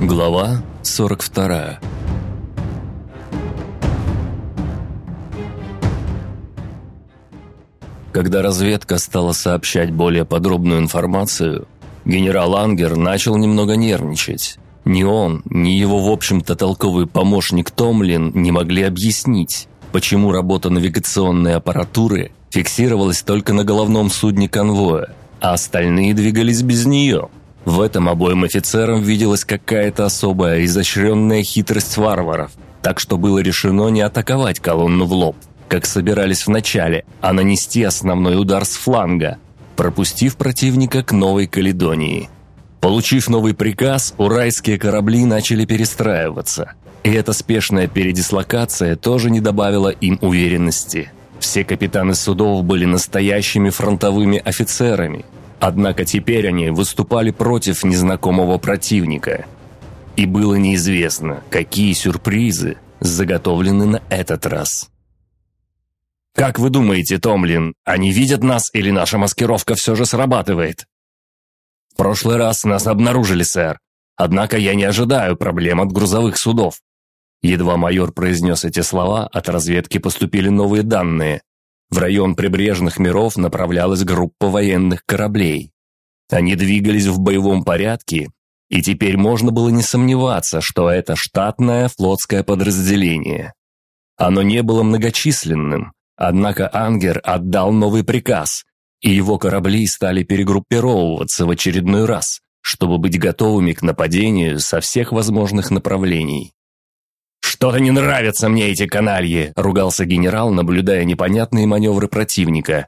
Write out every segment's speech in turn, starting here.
Глава 42 Когда разведка стала сообщать более подробную информацию, генерал Ангер начал немного нервничать. Ни он, ни его, в общем-то, толковый помощник Томлин не могли объяснить, почему работа навигационной аппаратуры фиксировалась только на головном судне конвоя, а остальные двигались без нее. В этом обоим офицерам виделась какая-то особая изощренная хитрость варваров, так что было решено не атаковать колонну в лоб, как собирались в начале, а нанести основной удар с фланга, пропустив противника к Новой Каледонии. Получив новый приказ, урайские корабли начали перестраиваться. И эта спешная передислокация тоже не добавила им уверенности. Все капитаны судов были настоящими фронтовыми офицерами. Однако теперь они выступали против незнакомого противника. И было неизвестно, какие сюрпризы заготовлены на этот раз. «Как вы думаете, Томлин, они видят нас или наша маскировка все же срабатывает?» «В прошлый раз нас обнаружили, сэр. Однако я не ожидаю проблем от грузовых судов». Едва майор произнес эти слова, от разведки поступили новые данные. В район прибрежных миров направлялась группа военных кораблей. Они двигались в боевом порядке, и теперь можно было не сомневаться, что это штатное флотское подразделение. Оно не было многочисленным, Однако Ангер отдал новый приказ, и его корабли стали перегруппировываться в очередной раз, чтобы быть готовыми к нападению со всех возможных направлений. «Что-то не нравятся мне эти канальи!» – ругался генерал, наблюдая непонятные маневры противника.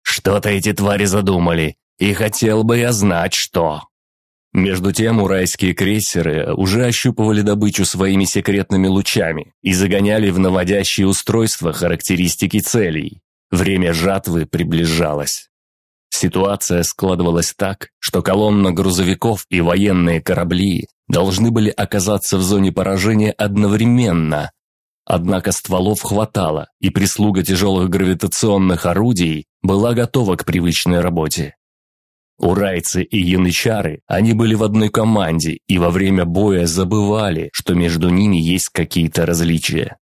«Что-то эти твари задумали, и хотел бы я знать, что!» Между тем урайские крейсеры уже ощупывали добычу своими секретными лучами и загоняли в наводящие устройства характеристики целей. Время жатвы приближалось. Ситуация складывалась так, что колонна грузовиков и военные корабли должны были оказаться в зоне поражения одновременно. Однако стволов хватало, и прислуга тяжелых гравитационных орудий была готова к привычной работе. Урайцы и янычары, они были в одной команде и во время боя забывали, что между ними есть какие-то различия.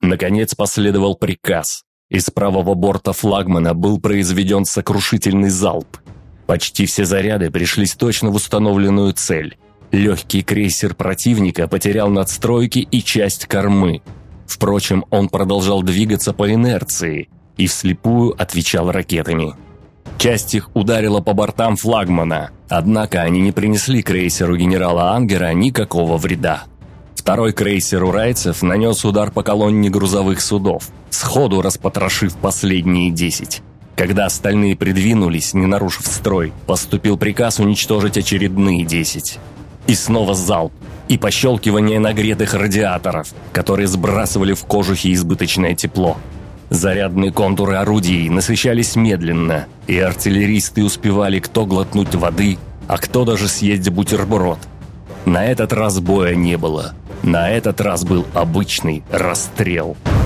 Наконец последовал приказ. Из правого борта флагмана был произведен сокрушительный залп. Почти все заряды пришлись точно в установленную цель. Легкий крейсер противника потерял надстройки и часть кормы. Впрочем, он продолжал двигаться по инерции и вслепую отвечал ракетами. Часть их ударила по бортам флагмана, однако они не принесли крейсеру генерала Ангера никакого вреда. Второй крейсер урайцев нанес удар по колонне грузовых судов, сходу распотрошив последние десять. Когда остальные придвинулись, не нарушив строй, поступил приказ уничтожить очередные десять. И снова залп, и пощелкивание нагретых радиаторов, которые сбрасывали в кожухи избыточное тепло. Зарядные контуры орудий насыщались медленно, и артиллеристы успевали кто глотнуть воды, а кто даже съесть бутерброд. На этот раз боя не было. На этот раз был обычный расстрел. «Расстрел».